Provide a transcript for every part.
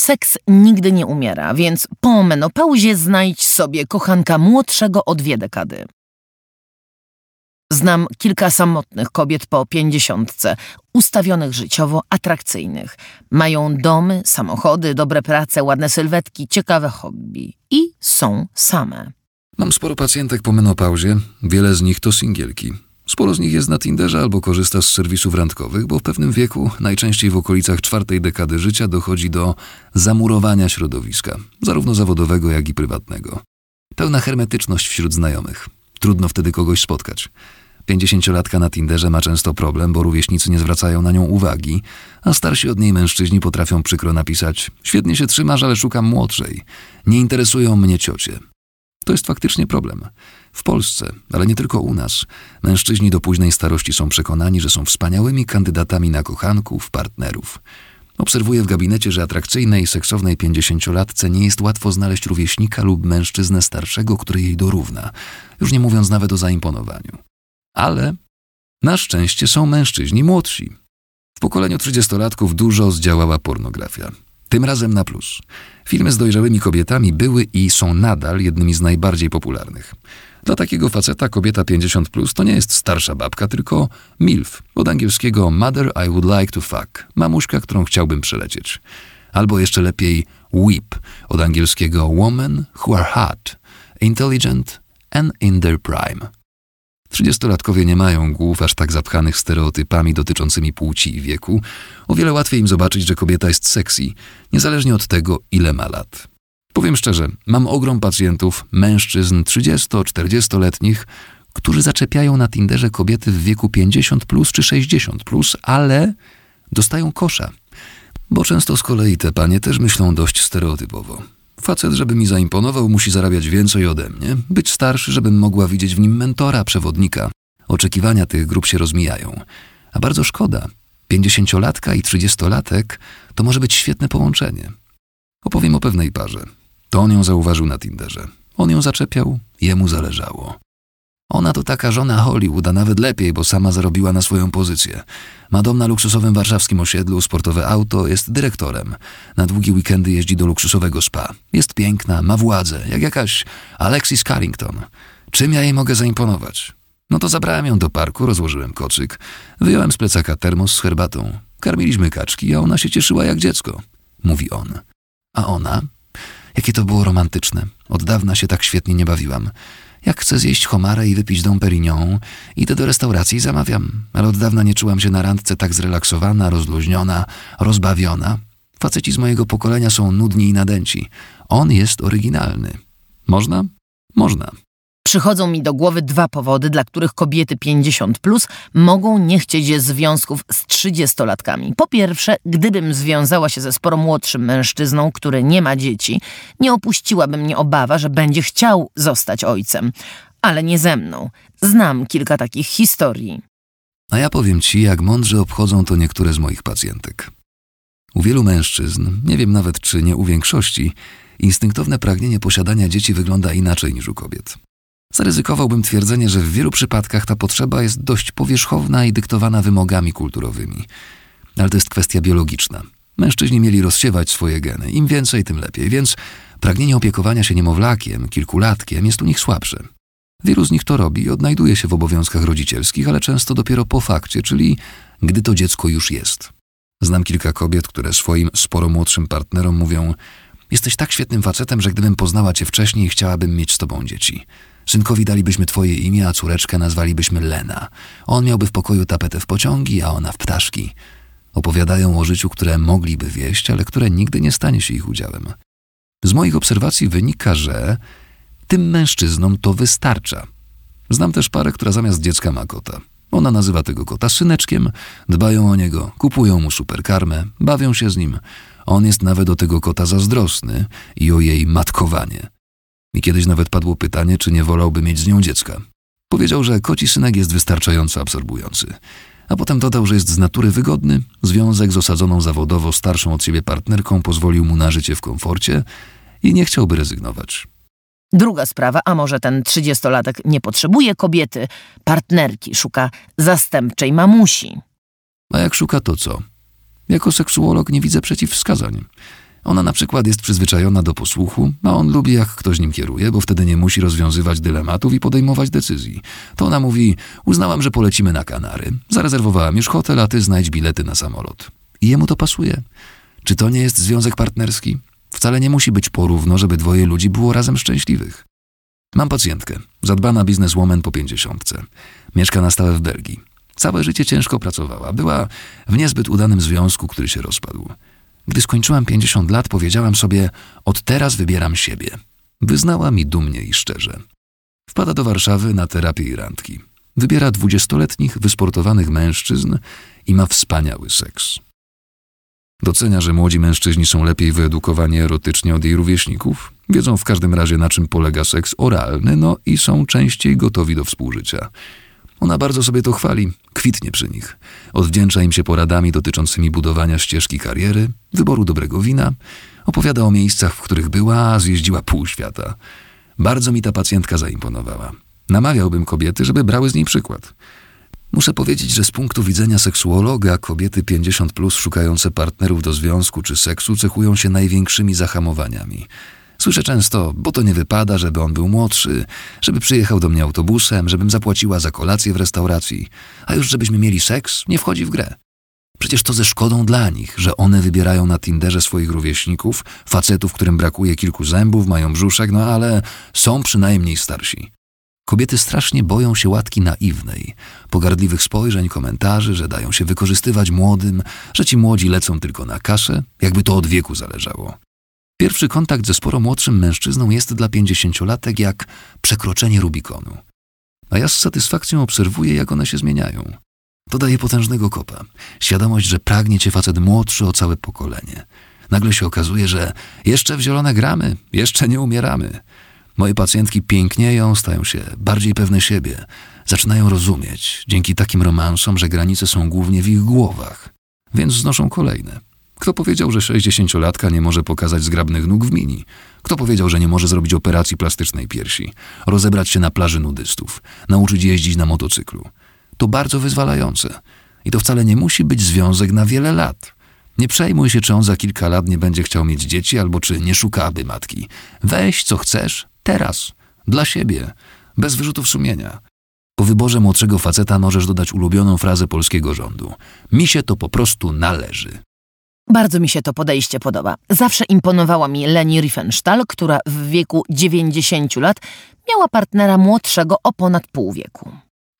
Seks nigdy nie umiera, więc po menopauzie znajdź sobie kochanka młodszego o dwie dekady. Znam kilka samotnych kobiet po pięćdziesiątce, ustawionych życiowo, atrakcyjnych. Mają domy, samochody, dobre prace, ładne sylwetki, ciekawe hobby. I są same. Mam sporo pacjentek po menopauzie, wiele z nich to singielki. Sporo z nich jest na Tinderze albo korzysta z serwisów randkowych, bo w pewnym wieku, najczęściej w okolicach czwartej dekady życia, dochodzi do zamurowania środowiska, zarówno zawodowego, jak i prywatnego. Pełna hermetyczność wśród znajomych. Trudno wtedy kogoś spotkać. Pięćdziesięciolatka na Tinderze ma często problem, bo rówieśnicy nie zwracają na nią uwagi, a starsi od niej mężczyźni potrafią przykro napisać: Świetnie się trzymasz, ale szukam młodszej. Nie interesują mnie ciocie. To jest faktycznie problem. W Polsce, ale nie tylko u nas, mężczyźni do późnej starości są przekonani, że są wspaniałymi kandydatami na kochanków, partnerów. Obserwuję w gabinecie, że atrakcyjnej seksownej pięćdziesięciolatce nie jest łatwo znaleźć rówieśnika lub mężczyznę starszego, który jej dorówna, już nie mówiąc nawet o zaimponowaniu. Ale na szczęście są mężczyźni młodsi. W pokoleniu trzydziestolatków dużo zdziałała pornografia. Tym razem na plus. Filmy z dojrzałymi kobietami były i są nadal jednymi z najbardziej popularnych. Dla takiego faceta kobieta 50 plus to nie jest starsza babka, tylko MILF, od angielskiego Mother I Would Like to Fuck, mamuszka, którą chciałbym przelecieć. Albo jeszcze lepiej WHIP, od angielskiego Woman Who Are Hot, Intelligent and in their prime. Trzydziestolatkowie nie mają głów aż tak zapchanych stereotypami dotyczącymi płci i wieku. O wiele łatwiej im zobaczyć, że kobieta jest sexy, niezależnie od tego, ile ma lat. Powiem szczerze, mam ogrom pacjentów, mężczyzn 30-40-letnich, którzy zaczepiają na Tinderze kobiety w wieku 50 plus czy 60 plus, ale dostają kosza. Bo często z kolei te panie też myślą dość stereotypowo. Facet, żeby mi zaimponował, musi zarabiać więcej ode mnie, być starszy, żebym mogła widzieć w nim mentora, przewodnika. Oczekiwania tych grup się rozmijają. A bardzo szkoda. Pięćdziesięciolatka i trzydziestolatek to może być świetne połączenie. Opowiem o pewnej parze. To on ją zauważył na Tinderze. On ją zaczepiał, jemu zależało. Ona to taka żona Hollywood, a nawet lepiej, bo sama zarobiła na swoją pozycję. Ma dom na luksusowym warszawskim osiedlu, sportowe auto, jest dyrektorem. Na długie weekendy jeździ do luksusowego spa. Jest piękna, ma władzę, jak jakaś Alexis Carrington. Czym ja jej mogę zaimponować? No to zabrałem ją do parku, rozłożyłem kocyk, wyjąłem z plecaka termos z herbatą. Karmiliśmy kaczki, a ona się cieszyła jak dziecko, mówi on. A ona? Jakie to było romantyczne. Od dawna się tak świetnie nie bawiłam. Jak chcę zjeść homarę i wypić Dom Perignon, idę do restauracji i zamawiam. Ale od dawna nie czułam się na randce tak zrelaksowana, rozluźniona, rozbawiona. Faceci z mojego pokolenia są nudni i nadęci. On jest oryginalny. Można? Można. Przychodzą mi do głowy dwa powody, dla których kobiety 50 plus mogą nie chcieć związków z 30-latkami. Po pierwsze, gdybym związała się ze sporo młodszym mężczyzną, który nie ma dzieci, nie opuściłaby mnie obawa, że będzie chciał zostać ojcem. Ale nie ze mną. Znam kilka takich historii. A ja powiem ci, jak mądrze obchodzą to niektóre z moich pacjentek. U wielu mężczyzn, nie wiem nawet czy nie u większości, instynktowne pragnienie posiadania dzieci wygląda inaczej niż u kobiet. Zaryzykowałbym twierdzenie, że w wielu przypadkach ta potrzeba jest dość powierzchowna i dyktowana wymogami kulturowymi. Ale to jest kwestia biologiczna. Mężczyźni mieli rozsiewać swoje geny, im więcej, tym lepiej, więc pragnienie opiekowania się niemowlakiem, kilkulatkiem jest u nich słabsze. Wielu z nich to robi i odnajduje się w obowiązkach rodzicielskich, ale często dopiero po fakcie, czyli gdy to dziecko już jest. Znam kilka kobiet, które swoim sporo młodszym partnerom mówią: Jesteś tak świetnym facetem, że gdybym poznała cię wcześniej, chciałabym mieć z tobą dzieci. Synkowi dalibyśmy twoje imię, a córeczkę nazwalibyśmy Lena. On miałby w pokoju tapetę w pociągi, a ona w ptaszki. Opowiadają o życiu, które mogliby wieść, ale które nigdy nie stanie się ich udziałem. Z moich obserwacji wynika, że tym mężczyznom to wystarcza. Znam też parę, która zamiast dziecka ma kota. Ona nazywa tego kota syneczkiem, dbają o niego, kupują mu superkarmę, bawią się z nim. On jest nawet o tego kota zazdrosny i o jej matkowanie. I kiedyś nawet padło pytanie, czy nie wolałby mieć z nią dziecka. Powiedział, że koci synek jest wystarczająco absorbujący. A potem dodał, że jest z natury wygodny, związek z osadzoną zawodowo starszą od siebie partnerką pozwolił mu na życie w komforcie i nie chciałby rezygnować. Druga sprawa, a może ten trzydziestolatek nie potrzebuje kobiety, partnerki, szuka zastępczej mamusi. A jak szuka to co? Jako seksuolog nie widzę przeciwwskazań. Ona na przykład jest przyzwyczajona do posłuchu, a on lubi jak ktoś nim kieruje, bo wtedy nie musi rozwiązywać dylematów i podejmować decyzji. To ona mówi, uznałam, że polecimy na Kanary. Zarezerwowałam już hotel, a ty znajdź bilety na samolot. I jemu to pasuje. Czy to nie jest związek partnerski? Wcale nie musi być porówno, żeby dwoje ludzi było razem szczęśliwych. Mam pacjentkę, zadbana bizneswoman po pięćdziesiątce. Mieszka na stałe w Belgii. Całe życie ciężko pracowała. Była w niezbyt udanym związku, który się rozpadł. Gdy skończyłam 50 lat, powiedziałam sobie: Od teraz wybieram siebie. Wyznała mi dumnie i szczerze. Wpada do Warszawy na terapię i randki. Wybiera dwudziestoletnich, wysportowanych mężczyzn i ma wspaniały seks. Docenia, że młodzi mężczyźni są lepiej wyedukowani erotycznie od jej rówieśników, wiedzą w każdym razie na czym polega seks oralny, no i są częściej gotowi do współżycia. Ona bardzo sobie to chwali, kwitnie przy nich. Odwdzięcza im się poradami dotyczącymi budowania ścieżki kariery, wyboru dobrego wina, opowiada o miejscach, w których była, a zjeździła pół świata. Bardzo mi ta pacjentka zaimponowała. Namawiałbym kobiety, żeby brały z niej przykład. Muszę powiedzieć, że z punktu widzenia seksuologa kobiety 50 plus szukające partnerów do związku czy seksu cechują się największymi zahamowaniami. Słyszę często, bo to nie wypada, żeby on był młodszy, żeby przyjechał do mnie autobusem, żebym zapłaciła za kolację w restauracji, a już żebyśmy mieli seks, nie wchodzi w grę. Przecież to ze szkodą dla nich, że one wybierają na Tinderze swoich rówieśników, facetów, którym brakuje kilku zębów, mają brzuszek, no ale są przynajmniej starsi. Kobiety strasznie boją się łatki naiwnej, pogardliwych spojrzeń, komentarzy, że dają się wykorzystywać młodym, że ci młodzi lecą tylko na kaszę, jakby to od wieku zależało. Pierwszy kontakt ze sporo młodszym mężczyzną jest dla pięćdziesięciolatek jak przekroczenie Rubikonu. A ja z satysfakcją obserwuję, jak one się zmieniają. To daje potężnego kopa. Świadomość, że pragnie cię facet młodszy o całe pokolenie. Nagle się okazuje, że jeszcze w zielone gramy, jeszcze nie umieramy. Moje pacjentki pięknieją, stają się bardziej pewne siebie, zaczynają rozumieć dzięki takim romansom, że granice są głównie w ich głowach, więc znoszą kolejne. Kto powiedział, że 60-latka nie może pokazać zgrabnych nóg w mini? Kto powiedział, że nie może zrobić operacji plastycznej piersi, rozebrać się na plaży nudystów, nauczyć jeździć na motocyklu? To bardzo wyzwalające. I to wcale nie musi być związek na wiele lat. Nie przejmuj się, czy on za kilka lat nie będzie chciał mieć dzieci, albo czy nie szukałaby matki. Weź, co chcesz, teraz, dla siebie, bez wyrzutów sumienia. Po wyborze młodszego faceta możesz dodać ulubioną frazę polskiego rządu. Mi się to po prostu należy. Bardzo mi się to podejście podoba. Zawsze imponowała mi Leni Riefenstahl, która w wieku 90 lat miała partnera młodszego o ponad pół wieku.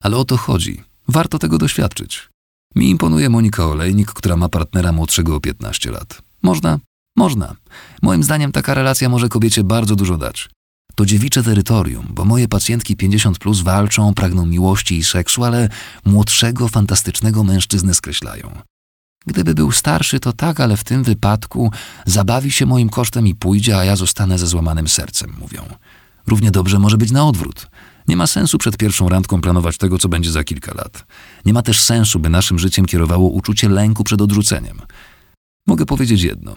Ale o to chodzi. Warto tego doświadczyć. Mi imponuje Monika Olejnik, która ma partnera młodszego o 15 lat. Można? Można. Moim zdaniem taka relacja może kobiecie bardzo dużo dać. To dziewicze terytorium, bo moje pacjentki 50 plus walczą, pragną miłości i seksu, ale młodszego, fantastycznego mężczyznę skreślają. Gdyby był starszy, to tak, ale w tym wypadku zabawi się moim kosztem i pójdzie, a ja zostanę ze złamanym sercem, mówią. Równie dobrze może być na odwrót. Nie ma sensu przed pierwszą randką planować tego, co będzie za kilka lat. Nie ma też sensu, by naszym życiem kierowało uczucie lęku przed odrzuceniem. Mogę powiedzieć jedno.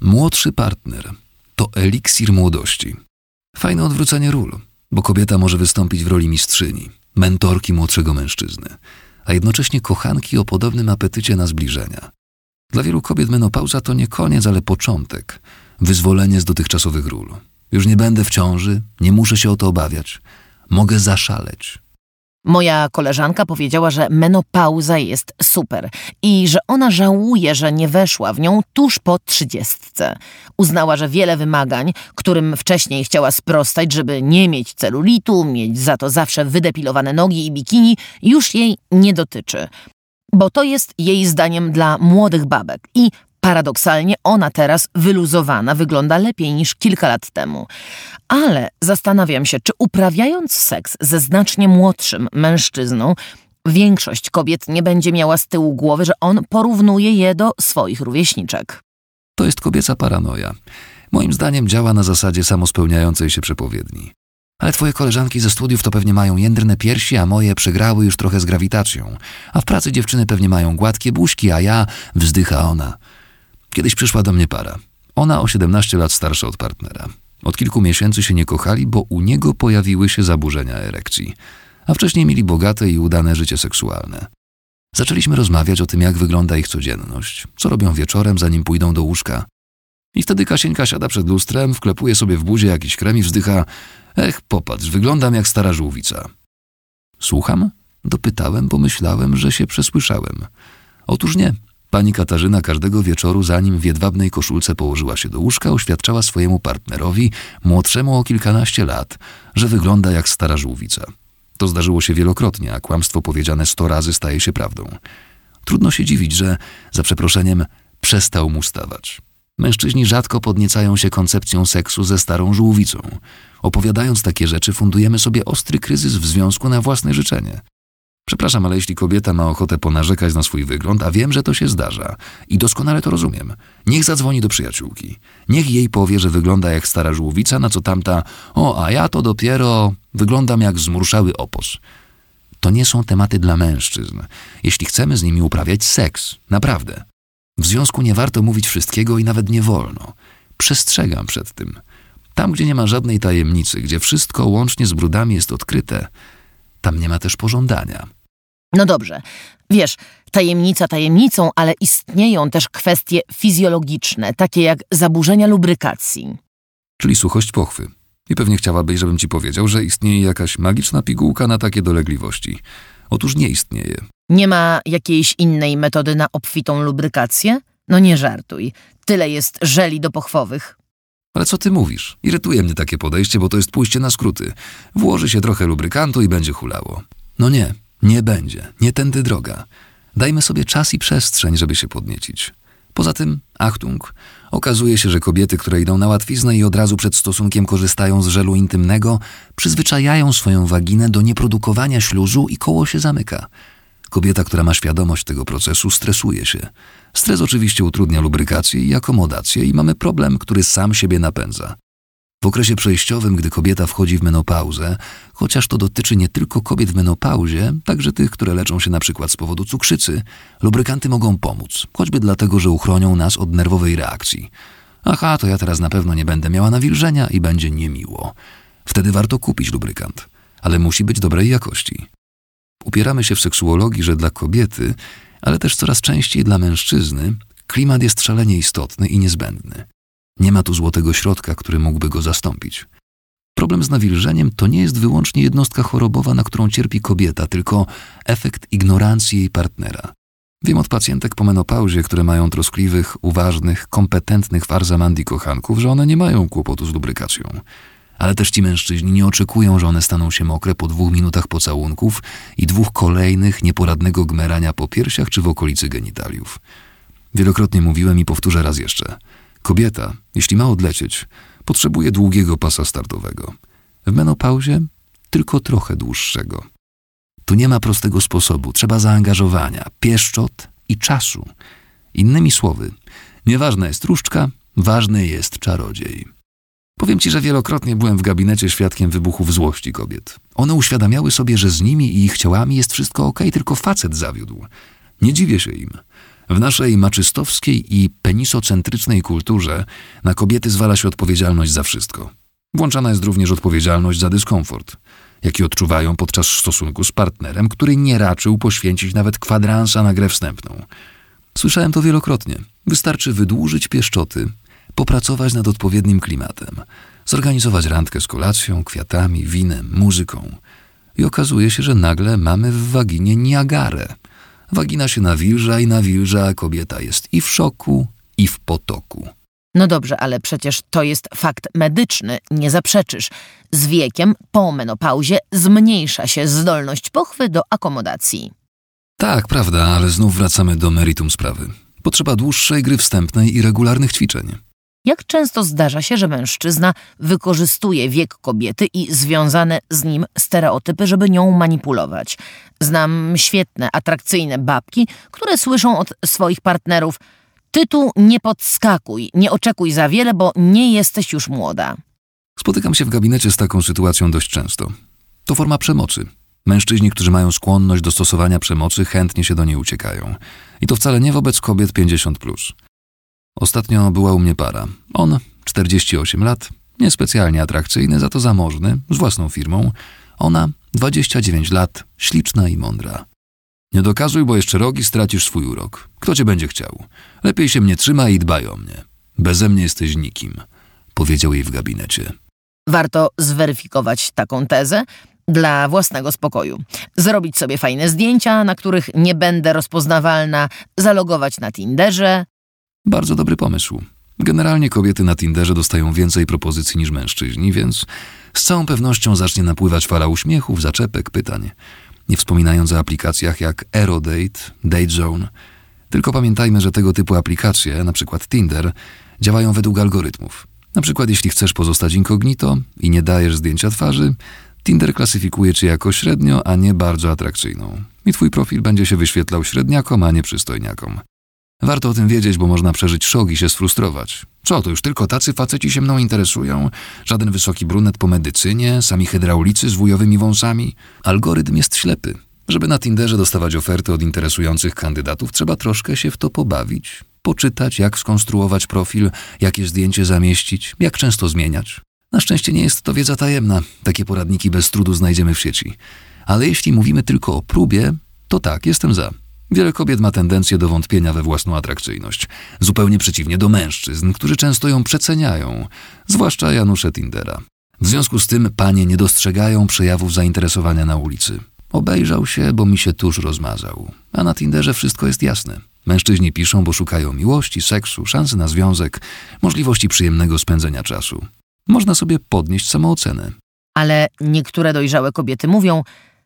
Młodszy partner to eliksir młodości. Fajne odwrócenie ról, bo kobieta może wystąpić w roli mistrzyni, mentorki młodszego mężczyzny, a jednocześnie kochanki o podobnym apetycie na zbliżenia. Dla wielu kobiet menopauza to nie koniec, ale początek, wyzwolenie z dotychczasowych ról. Już nie będę w ciąży, nie muszę się o to obawiać. Mogę zaszaleć. Moja koleżanka powiedziała, że menopauza jest super i że ona żałuje, że nie weszła w nią tuż po trzydziestce. Uznała, że wiele wymagań, którym wcześniej chciała sprostać, żeby nie mieć celulitu, mieć za to zawsze wydepilowane nogi i bikini, już jej nie dotyczy. Bo to jest jej zdaniem dla młodych babek i Paradoksalnie ona teraz wyluzowana wygląda lepiej niż kilka lat temu. Ale zastanawiam się, czy uprawiając seks ze znacznie młodszym mężczyzną, większość kobiet nie będzie miała z tyłu głowy, że on porównuje je do swoich rówieśniczek. To jest kobieca paranoja. Moim zdaniem działa na zasadzie samospełniającej się przepowiedni. Ale twoje koleżanki ze studiów to pewnie mają jędrne piersi, a moje przegrały już trochę z grawitacją. A w pracy dziewczyny pewnie mają gładkie buźki, a ja wzdycha ona. Kiedyś przyszła do mnie para. Ona o 17 lat starsza od partnera. Od kilku miesięcy się nie kochali, bo u niego pojawiły się zaburzenia erekcji, a wcześniej mieli bogate i udane życie seksualne. Zaczęliśmy rozmawiać o tym, jak wygląda ich codzienność, co robią wieczorem, zanim pójdą do łóżka. I wtedy Kasieńka siada przed lustrem, wklepuje sobie w buzie jakiś krem i wzdycha Ech, popatrz, wyglądam jak stara żółwica. Słucham? Dopytałem, bo myślałem, że się przesłyszałem. Otóż nie. Pani Katarzyna każdego wieczoru, zanim w jedwabnej koszulce położyła się do łóżka, oświadczała swojemu partnerowi, młodszemu o kilkanaście lat, że wygląda jak stara żółwica. To zdarzyło się wielokrotnie, a kłamstwo powiedziane sto razy staje się prawdą. Trudno się dziwić, że, za przeproszeniem, przestał mu stawać. Mężczyźni rzadko podniecają się koncepcją seksu ze starą żółwicą. Opowiadając takie rzeczy, fundujemy sobie ostry kryzys w związku na własne życzenie. Przepraszam, ale jeśli kobieta ma ochotę ponarzekać na swój wygląd, a wiem, że to się zdarza i doskonale to rozumiem, niech zadzwoni do przyjaciółki. Niech jej powie, że wygląda jak stara żółwica, na co tamta, o, a ja to dopiero wyglądam jak zmurszały opos. To nie są tematy dla mężczyzn, jeśli chcemy z nimi uprawiać seks, naprawdę. W związku nie warto mówić wszystkiego i nawet nie wolno. Przestrzegam przed tym. Tam, gdzie nie ma żadnej tajemnicy, gdzie wszystko łącznie z brudami jest odkryte, tam nie ma też pożądania. No dobrze. Wiesz, tajemnica tajemnicą, ale istnieją też kwestie fizjologiczne, takie jak zaburzenia lubrykacji. Czyli suchość pochwy. I pewnie chciałabyś, żebym ci powiedział, że istnieje jakaś magiczna pigułka na takie dolegliwości. Otóż nie istnieje. Nie ma jakiejś innej metody na obfitą lubrykację? No nie żartuj. Tyle jest żeli do pochwowych. Ale co ty mówisz? Irytuje mnie takie podejście, bo to jest pójście na skróty. Włoży się trochę lubrykantu i będzie hulało. No nie, nie będzie. Nie tędy droga. Dajmy sobie czas i przestrzeń, żeby się podniecić. Poza tym, Achtung, okazuje się, że kobiety, które idą na łatwiznę i od razu przed stosunkiem korzystają z żelu intymnego, przyzwyczajają swoją waginę do nieprodukowania śluzu i koło się zamyka. Kobieta, która ma świadomość tego procesu, stresuje się. Stres oczywiście utrudnia lubrykację i akomodację i mamy problem, który sam siebie napędza. W okresie przejściowym, gdy kobieta wchodzi w menopauzę, chociaż to dotyczy nie tylko kobiet w menopauzie, także tych, które leczą się na przykład z powodu cukrzycy, lubrykanty mogą pomóc, choćby dlatego, że uchronią nas od nerwowej reakcji. Aha, to ja teraz na pewno nie będę miała nawilżenia i będzie niemiło. Wtedy warto kupić lubrykant, ale musi być dobrej jakości. Upieramy się w seksuologii, że dla kobiety, ale też coraz częściej dla mężczyzny, klimat jest szalenie istotny i niezbędny. Nie ma tu złotego środka, który mógłby go zastąpić. Problem z nawilżeniem to nie jest wyłącznie jednostka chorobowa, na którą cierpi kobieta, tylko efekt ignorancji jej partnera. Wiem od pacjentek po menopauzie, które mają troskliwych, uważnych, kompetentnych w Arzamandi kochanków, że one nie mają kłopotu z lubrykacją. Ale też ci mężczyźni nie oczekują, że one staną się mokre po dwóch minutach pocałunków i dwóch kolejnych nieporadnego gmerania po piersiach czy w okolicy genitaliów. Wielokrotnie mówiłem i powtórzę raz jeszcze. Kobieta, jeśli ma odlecieć, potrzebuje długiego pasa startowego. W menopauzie tylko trochę dłuższego. Tu nie ma prostego sposobu, trzeba zaangażowania, pieszczot i czasu. Innymi słowy, nieważna jest różdżka, ważny jest czarodziej. Powiem ci, że wielokrotnie byłem w gabinecie świadkiem wybuchów złości kobiet. One uświadamiały sobie, że z nimi i ich ciałami jest wszystko ok, tylko facet zawiódł. Nie dziwię się im. W naszej maczystowskiej i penisocentrycznej kulturze na kobiety zwala się odpowiedzialność za wszystko. Włączana jest również odpowiedzialność za dyskomfort, jaki odczuwają podczas stosunku z partnerem, który nie raczył poświęcić nawet kwadransa na grę wstępną. Słyszałem to wielokrotnie. Wystarczy wydłużyć pieszczoty, popracować nad odpowiednim klimatem, zorganizować randkę z kolacją, kwiatami, winem, muzyką. I okazuje się, że nagle mamy w waginie Niagarę. Wagina się nawilża i nawilża, a kobieta jest i w szoku, i w potoku. No dobrze, ale przecież to jest fakt medyczny, nie zaprzeczysz. Z wiekiem, po menopauzie, zmniejsza się zdolność pochwy do akomodacji. Tak, prawda, ale znów wracamy do meritum sprawy. Potrzeba dłuższej gry wstępnej i regularnych ćwiczeń. Jak często zdarza się, że mężczyzna wykorzystuje wiek kobiety i związane z nim stereotypy, żeby nią manipulować? Znam świetne, atrakcyjne babki, które słyszą od swoich partnerów: Ty tu nie podskakuj, nie oczekuj za wiele, bo nie jesteś już młoda. Spotykam się w gabinecie z taką sytuacją dość często. To forma przemocy. Mężczyźni, którzy mają skłonność do stosowania przemocy, chętnie się do niej uciekają. I to wcale nie wobec kobiet 50. Plus. Ostatnio była u mnie para. On 48 lat, niespecjalnie atrakcyjny, za to zamożny, z własną firmą. Ona 29 lat, śliczna i mądra. Nie dokazuj, bo jeszcze rogi stracisz swój urok. Kto cię będzie chciał? Lepiej się mnie trzyma i dbaj o mnie. Beze mnie jesteś nikim, powiedział jej w gabinecie. Warto zweryfikować taką tezę dla własnego spokoju. Zrobić sobie fajne zdjęcia, na których nie będę rozpoznawalna, zalogować na Tinderze. Bardzo dobry pomysł. Generalnie kobiety na Tinderze dostają więcej propozycji niż mężczyźni, więc z całą pewnością zacznie napływać fala uśmiechów, zaczepek, pytań. Nie wspominając o aplikacjach jak Aerodate, DateZone. Tylko pamiętajmy, że tego typu aplikacje, np. Tinder, działają według algorytmów. Na przykład jeśli chcesz pozostać incognito i nie dajesz zdjęcia twarzy, Tinder klasyfikuje cię jako średnio, a nie bardzo atrakcyjną. I twój profil będzie się wyświetlał średniakom, a nie przystojniakom. Warto o tym wiedzieć, bo można przeżyć szok i się sfrustrować. Co, to już tylko tacy faceci się mną interesują? Żaden wysoki brunet po medycynie, sami hydraulicy z wujowymi wąsami? Algorytm jest ślepy. Żeby na Tinderze dostawać oferty od interesujących kandydatów, trzeba troszkę się w to pobawić. Poczytać, jak skonstruować profil, jakie zdjęcie zamieścić, jak często zmieniać. Na szczęście nie jest to wiedza tajemna. Takie poradniki bez trudu znajdziemy w sieci. Ale jeśli mówimy tylko o próbie, to tak, jestem za. Wiele kobiet ma tendencję do wątpienia we własną atrakcyjność, zupełnie przeciwnie do mężczyzn, którzy często ją przeceniają, zwłaszcza Janusze Tindera. W związku z tym panie nie dostrzegają przejawów zainteresowania na ulicy. Obejrzał się, bo mi się tuż rozmazał. A na Tinderze wszystko jest jasne. Mężczyźni piszą, bo szukają miłości, seksu, szansy na związek, możliwości przyjemnego spędzenia czasu. Można sobie podnieść samoocenę. Ale niektóre dojrzałe kobiety mówią: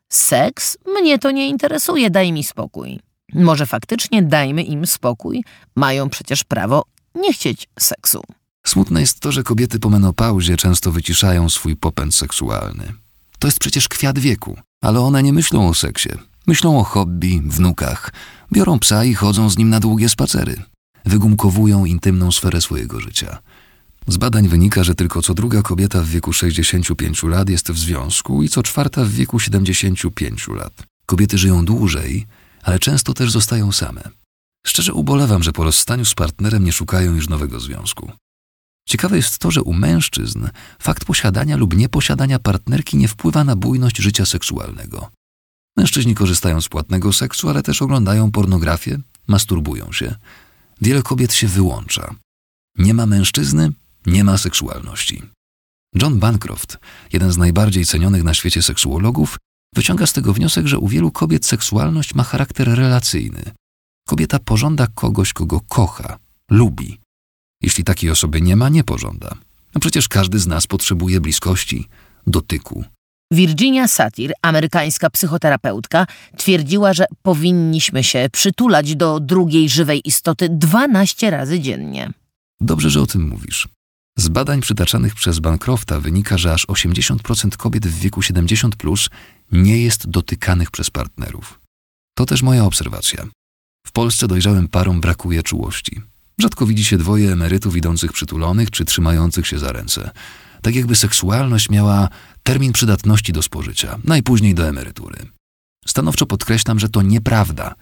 Seks mnie to nie interesuje, daj mi spokój. Może faktycznie dajmy im spokój, mają przecież prawo nie chcieć seksu. Smutne jest to, że kobiety po menopauzie często wyciszają swój popęd seksualny. To jest przecież kwiat wieku, ale one nie myślą o seksie. Myślą o hobby, wnukach, biorą psa i chodzą z nim na długie spacery. Wygumkowują intymną sferę swojego życia. Z badań wynika, że tylko co druga kobieta w wieku 65 lat jest w związku i co czwarta w wieku 75 lat. Kobiety żyją dłużej, ale często też zostają same. Szczerze ubolewam, że po rozstaniu z partnerem nie szukają już nowego związku. Ciekawe jest to, że u mężczyzn fakt posiadania lub nieposiadania partnerki nie wpływa na bujność życia seksualnego. Mężczyźni korzystają z płatnego seksu, ale też oglądają pornografię, masturbują się. Wiele kobiet się wyłącza. Nie ma mężczyzny, nie ma seksualności. John Bancroft, jeden z najbardziej cenionych na świecie seksuologów, wyciąga z tego wniosek, że u wielu kobiet seksualność ma charakter relacyjny. Kobieta pożąda kogoś, kogo kocha, lubi. Jeśli takiej osoby nie ma, nie pożąda. No przecież każdy z nas potrzebuje bliskości, dotyku. Virginia Satir, amerykańska psychoterapeutka, twierdziła, że powinniśmy się przytulać do drugiej żywej istoty 12 razy dziennie. Dobrze, że o tym mówisz. Z badań przytaczanych przez Bancrofta wynika, że aż 80% kobiet w wieku 70 plus nie jest dotykanych przez partnerów. To też moja obserwacja. W Polsce dojrzałym parom brakuje czułości. Rzadko widzi się dwoje emerytów idących przytulonych czy trzymających się za ręce. Tak jakby seksualność miała termin przydatności do spożycia, najpóźniej do emerytury. Stanowczo podkreślam, że to nieprawda.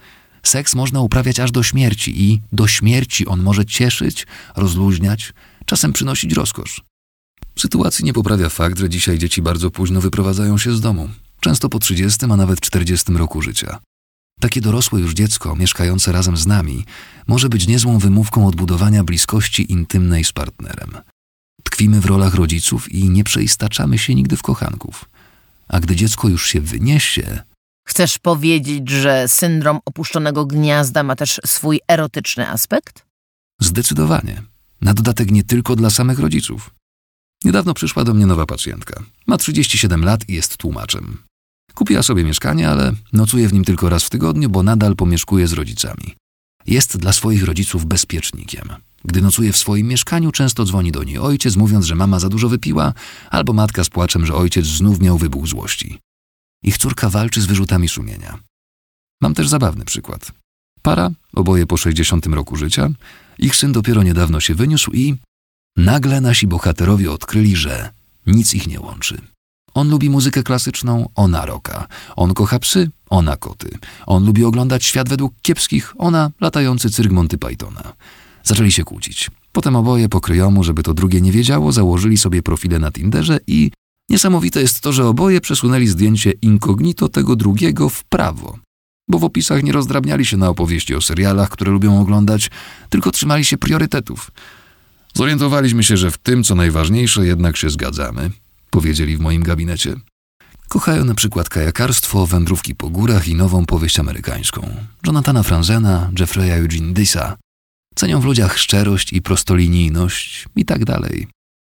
Seks można uprawiać aż do śmierci i do śmierci on może cieszyć, rozluźniać, czasem przynosić rozkosz. Sytuacji nie poprawia fakt, że dzisiaj dzieci bardzo późno wyprowadzają się z domu, często po 30, a nawet 40 roku życia. Takie dorosłe już dziecko, mieszkające razem z nami, może być niezłą wymówką odbudowania bliskości intymnej z partnerem. Tkwimy w rolach rodziców i nie przeistaczamy się nigdy w kochanków. A gdy dziecko już się wyniesie, Chcesz powiedzieć, że syndrom opuszczonego gniazda ma też swój erotyczny aspekt? zdecydowanie. Na dodatek nie tylko dla samych rodziców. Niedawno przyszła do mnie nowa pacjentka. Ma 37 lat i jest tłumaczem. Kupiła sobie mieszkanie, ale nocuje w nim tylko raz w tygodniu, bo nadal pomieszkuje z rodzicami. Jest dla swoich rodziców bezpiecznikiem. Gdy nocuje w swoim mieszkaniu, często dzwoni do niej ojciec, mówiąc, że mama za dużo wypiła, albo matka z płaczem, że ojciec znów miał wybuch złości. Ich córka walczy z wyrzutami sumienia. Mam też zabawny przykład. Para, oboje po 60 roku życia, ich syn dopiero niedawno się wyniósł i nagle nasi bohaterowie odkryli, że nic ich nie łączy. On lubi muzykę klasyczną, ona roka. On kocha psy, ona koty. On lubi oglądać świat według kiepskich, ona latający cyrk Monty Pythona. Zaczęli się kłócić. Potem oboje pokryjomu, żeby to drugie nie wiedziało, założyli sobie profile na Tinderze i niesamowite jest to, że oboje przesunęli zdjęcie incognito tego drugiego w prawo. Bo w opisach nie rozdrabniali się na opowieści o serialach, które lubią oglądać, tylko trzymali się priorytetów. Zorientowaliśmy się, że w tym, co najważniejsze, jednak się zgadzamy, powiedzieli w moim gabinecie. Kochają na przykład kajakarstwo, wędrówki po górach i nową powieść amerykańską. Jonathana Franzena, Jeffreya Eugene Disa. Cenią w ludziach szczerość i prostolinijność i tak dalej.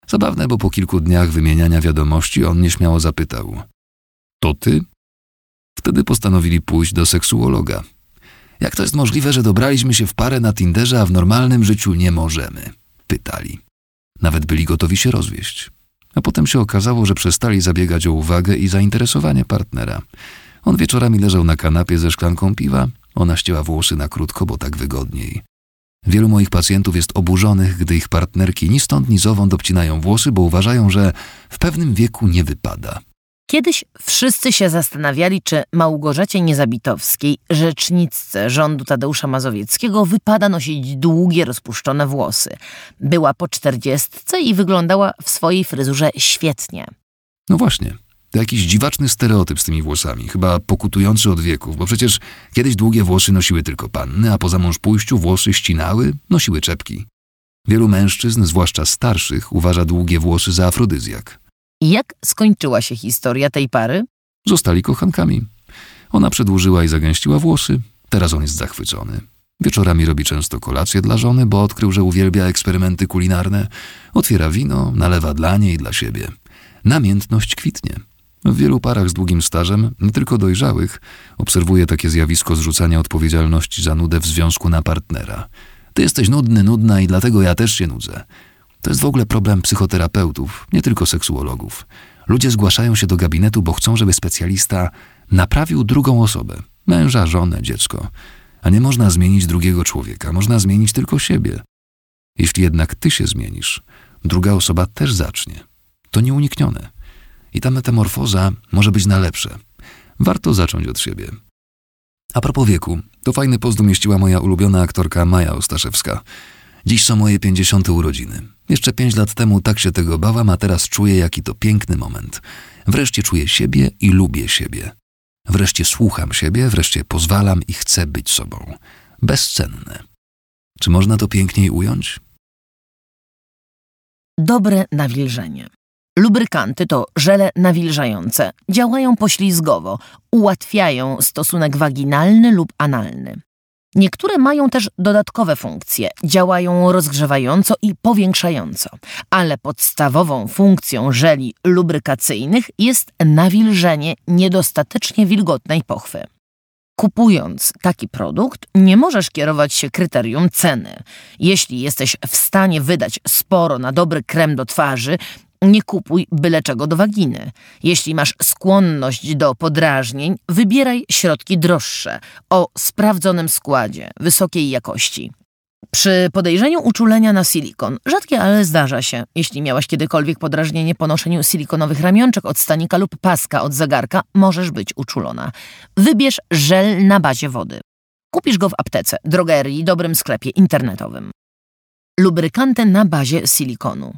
Zabawne, bo po kilku dniach wymieniania wiadomości on nieśmiało zapytał: To ty? Wtedy postanowili pójść do seksuologa. Jak to jest możliwe, że dobraliśmy się w parę na Tinderze, a w normalnym życiu nie możemy? Pytali. Nawet byli gotowi się rozwieść. A potem się okazało, że przestali zabiegać o uwagę i zainteresowanie partnera. On wieczorami leżał na kanapie ze szklanką piwa, ona ścięła włosy na krótko, bo tak wygodniej. Wielu moich pacjentów jest oburzonych, gdy ich partnerki ni stąd, ni zowąd obcinają włosy, bo uważają, że w pewnym wieku nie wypada. Kiedyś wszyscy się zastanawiali, czy Małgorzacie Niezabitowskiej, rzeczniczce rządu Tadeusza Mazowieckiego, wypada nosić długie, rozpuszczone włosy. Była po czterdziestce i wyglądała w swojej fryzurze świetnie. No właśnie, to jakiś dziwaczny stereotyp z tymi włosami, chyba pokutujący od wieków, bo przecież kiedyś długie włosy nosiły tylko panny, a po zamążpójściu włosy ścinały, nosiły czepki. Wielu mężczyzn, zwłaszcza starszych, uważa długie włosy za afrodyzjak. Jak skończyła się historia tej pary? Zostali kochankami. Ona przedłużyła i zagęściła włosy, teraz on jest zachwycony. Wieczorami robi często kolację dla żony, bo odkrył, że uwielbia eksperymenty kulinarne. Otwiera wino, nalewa dla niej i dla siebie. Namiętność kwitnie. W wielu parach z długim stażem, nie tylko dojrzałych, obserwuję takie zjawisko zrzucania odpowiedzialności za nudę w związku na partnera. Ty jesteś nudny, nudna i dlatego ja też się nudzę. To jest w ogóle problem psychoterapeutów, nie tylko seksuologów. Ludzie zgłaszają się do gabinetu, bo chcą, żeby specjalista naprawił drugą osobę męża, żonę, dziecko. A nie można zmienić drugiego człowieka, można zmienić tylko siebie. Jeśli jednak ty się zmienisz, druga osoba też zacznie. To nieuniknione. I ta metamorfoza może być na lepsze. Warto zacząć od siebie. A propos wieku, to fajny post umieściła moja ulubiona aktorka Maja Ostaszewska. Dziś są moje pięćdziesiąte urodziny. Jeszcze pięć lat temu tak się tego bałam, a teraz czuję, jaki to piękny moment. Wreszcie czuję siebie i lubię siebie. Wreszcie słucham siebie, wreszcie pozwalam i chcę być sobą. Bezcenne. Czy można to piękniej ująć? Dobre nawilżenie. Lubrykanty to żele nawilżające. Działają poślizgowo, ułatwiają stosunek waginalny lub analny. Niektóre mają też dodatkowe funkcje, działają rozgrzewająco i powiększająco, ale podstawową funkcją żeli lubrykacyjnych jest nawilżenie niedostatecznie wilgotnej pochwy. Kupując taki produkt, nie możesz kierować się kryterium ceny. Jeśli jesteś w stanie wydać sporo na dobry krem do twarzy, nie kupuj byle czego do waginy. Jeśli masz skłonność do podrażnień, wybieraj środki droższe, o sprawdzonym składzie, wysokiej jakości. Przy podejrzeniu uczulenia na silikon, rzadkie, ale zdarza się, jeśli miałaś kiedykolwiek podrażnienie po noszeniu silikonowych ramionczek od stanika lub paska od zegarka, możesz być uczulona. Wybierz żel na bazie wody. Kupisz go w aptece, drogerii, dobrym sklepie internetowym. Lubrykanty na bazie silikonu.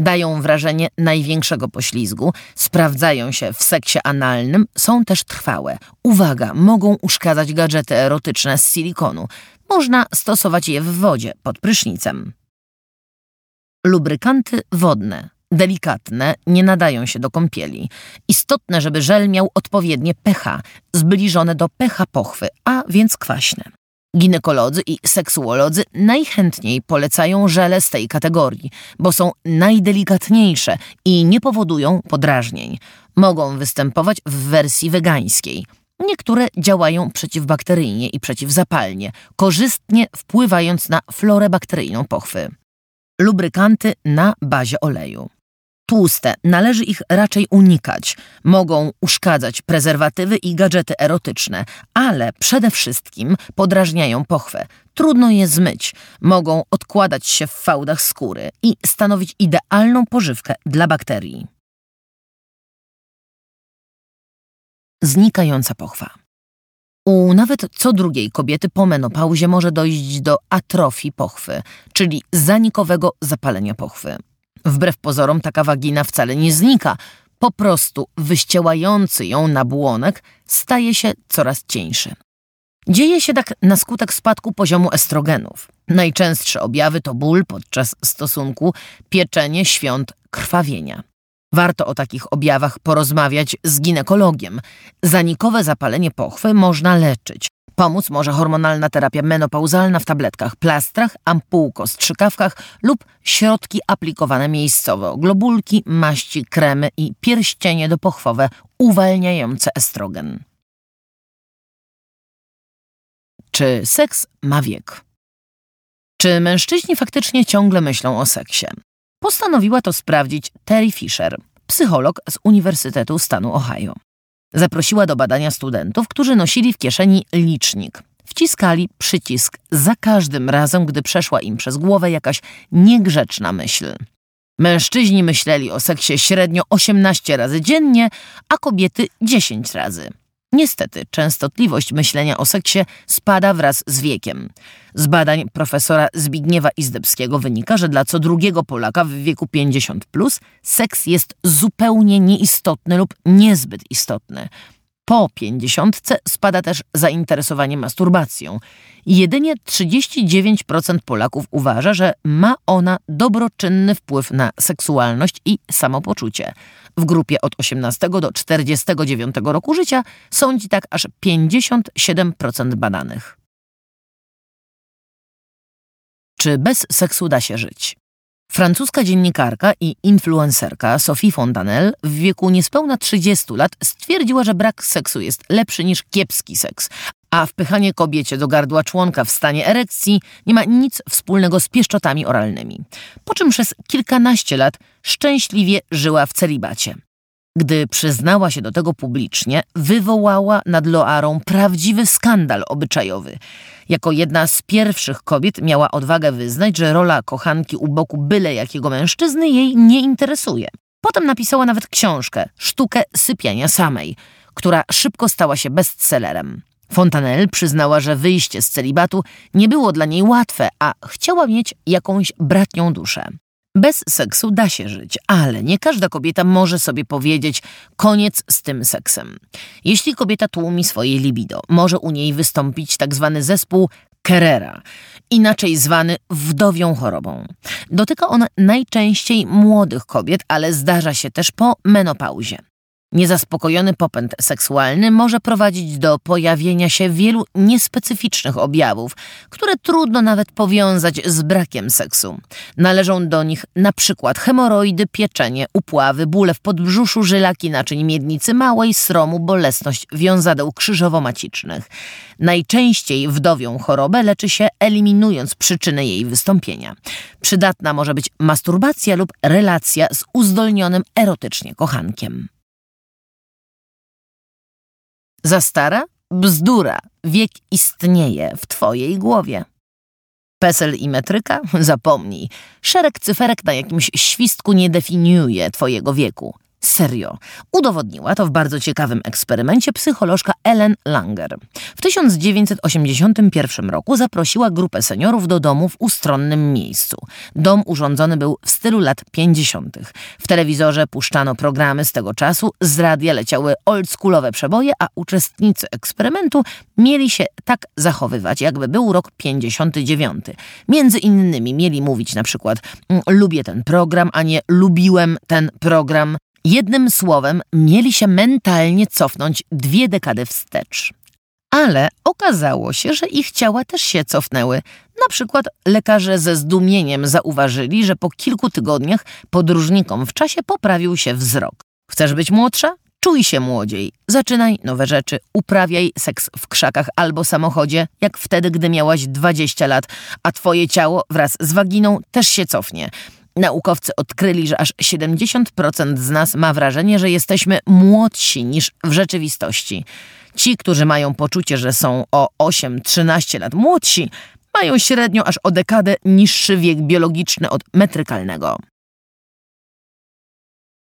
Dają wrażenie największego poślizgu, sprawdzają się w seksie analnym, są też trwałe. Uwaga, mogą uszkadzać gadżety erotyczne z silikonu. Można stosować je w wodzie pod prysznicem. Lubrykanty wodne. Delikatne, nie nadają się do kąpieli. Istotne, żeby żel miał odpowiednie pH, zbliżone do pH pochwy, a więc kwaśne. Ginekolodzy i seksuolodzy najchętniej polecają żele z tej kategorii, bo są najdelikatniejsze i nie powodują podrażnień. Mogą występować w wersji wegańskiej. Niektóre działają przeciwbakteryjnie i przeciwzapalnie, korzystnie wpływając na florę bakteryjną pochwy. Lubrykanty na bazie oleju tłuste, należy ich raczej unikać. Mogą uszkadzać prezerwatywy i gadżety erotyczne, ale przede wszystkim podrażniają pochwę. Trudno je zmyć, mogą odkładać się w fałdach skóry i stanowić idealną pożywkę dla bakterii. Znikająca pochwa. U nawet co drugiej kobiety po menopauzie może dojść do atrofii pochwy, czyli zanikowego zapalenia pochwy. Wbrew pozorom taka wagina wcale nie znika, po prostu wyściełający ją nabłonek staje się coraz cieńszy. Dzieje się tak na skutek spadku poziomu estrogenów. Najczęstsze objawy to ból podczas stosunku, pieczenie, świąt, krwawienia. Warto o takich objawach porozmawiać z ginekologiem. Zanikowe zapalenie pochwy można leczyć. Pomóc może hormonalna terapia menopauzalna w tabletkach, plastrach, ampułko, strzykawkach lub środki aplikowane miejscowo, globulki, maści, kremy i pierścienie dopochwowe uwalniające estrogen. Czy seks ma wiek? Czy mężczyźni faktycznie ciągle myślą o seksie? Postanowiła to sprawdzić Terry Fisher, psycholog z Uniwersytetu Stanu Ohio. Zaprosiła do badania studentów, którzy nosili w kieszeni licznik. Wciskali przycisk za każdym razem, gdy przeszła im przez głowę jakaś niegrzeczna myśl. Mężczyźni myśleli o seksie średnio 18 razy dziennie, a kobiety 10 razy. Niestety, częstotliwość myślenia o seksie spada wraz z wiekiem. Z badań profesora Zbigniewa Izdebskiego wynika, że dla co drugiego Polaka w wieku 50 plus seks jest zupełnie nieistotny lub niezbyt istotny. Po 50 spada też zainteresowanie masturbacją. Jedynie 39% Polaków uważa, że ma ona dobroczynny wpływ na seksualność i samopoczucie. W grupie od 18 do 49 roku życia sądzi tak aż 57% badanych. Czy bez seksu da się żyć? Francuska dziennikarka i influencerka Sophie Fontanelle w wieku niespełna 30 lat stwierdziła, że brak seksu jest lepszy niż kiepski seks, a wpychanie kobiecie do gardła członka w stanie erekcji nie ma nic wspólnego z pieszczotami oralnymi. Po czym przez kilkanaście lat szczęśliwie żyła w celibacie. Gdy przyznała się do tego publicznie, wywołała nad Loarą prawdziwy skandal obyczajowy. Jako jedna z pierwszych kobiet miała odwagę wyznać, że rola kochanki u boku byle jakiego mężczyzny jej nie interesuje. Potem napisała nawet książkę Sztukę sypiania samej, która szybko stała się bestsellerem. Fontanelle przyznała, że wyjście z celibatu nie było dla niej łatwe, a chciała mieć jakąś bratnią duszę. Bez seksu da się żyć, ale nie każda kobieta może sobie powiedzieć koniec z tym seksem. Jeśli kobieta tłumi swoje libido, może u niej wystąpić tak zwany zespół Kerera, inaczej zwany wdowią chorobą. Dotyka on najczęściej młodych kobiet, ale zdarza się też po menopauzie. Niezaspokojony popęd seksualny może prowadzić do pojawienia się wielu niespecyficznych objawów, które trudno nawet powiązać z brakiem seksu. Należą do nich na przykład hemoroidy, pieczenie, upławy, bóle w podbrzuszu, żylaki naczyń miednicy małej, sromu, bolesność wiązadeł krzyżowo-macicznych. Najczęściej wdowią chorobę leczy się eliminując przyczyny jej wystąpienia. Przydatna może być masturbacja lub relacja z uzdolnionym erotycznie kochankiem. Za stara? Bzdura. Wiek istnieje w twojej głowie. Pesel i metryka? Zapomnij. Szereg cyferek na jakimś świstku nie definiuje twojego wieku. Serio. Udowodniła to w bardzo ciekawym eksperymencie psycholożka Ellen Langer. W 1981 roku zaprosiła grupę seniorów do domu w ustronnym miejscu. Dom urządzony był w stylu lat 50. W telewizorze puszczano programy z tego czasu, z radia leciały oldschoolowe przeboje, a uczestnicy eksperymentu mieli się tak zachowywać, jakby był rok 59. Między innymi mieli mówić na przykład mm, lubię ten program, a nie lubiłem ten program. Jednym słowem, mieli się mentalnie cofnąć dwie dekady wstecz. Ale okazało się, że ich ciała też się cofnęły. Na przykład lekarze ze zdumieniem zauważyli, że po kilku tygodniach podróżnikom w czasie poprawił się wzrok. Chcesz być młodsza? Czuj się młodziej. Zaczynaj nowe rzeczy, uprawiaj seks w krzakach albo samochodzie, jak wtedy, gdy miałaś 20 lat, a twoje ciało wraz z waginą też się cofnie. Naukowcy odkryli, że aż 70% z nas ma wrażenie, że jesteśmy młodsi niż w rzeczywistości. Ci, którzy mają poczucie, że są o 8-13 lat młodsi, mają średnio aż o dekadę niższy wiek biologiczny od metrykalnego.